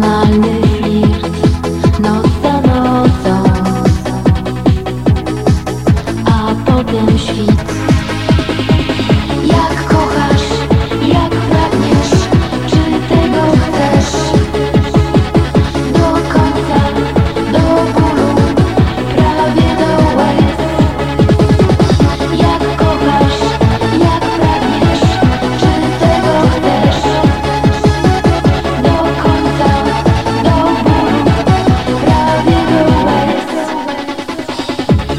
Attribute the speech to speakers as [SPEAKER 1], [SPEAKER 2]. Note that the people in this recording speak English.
[SPEAKER 1] canal de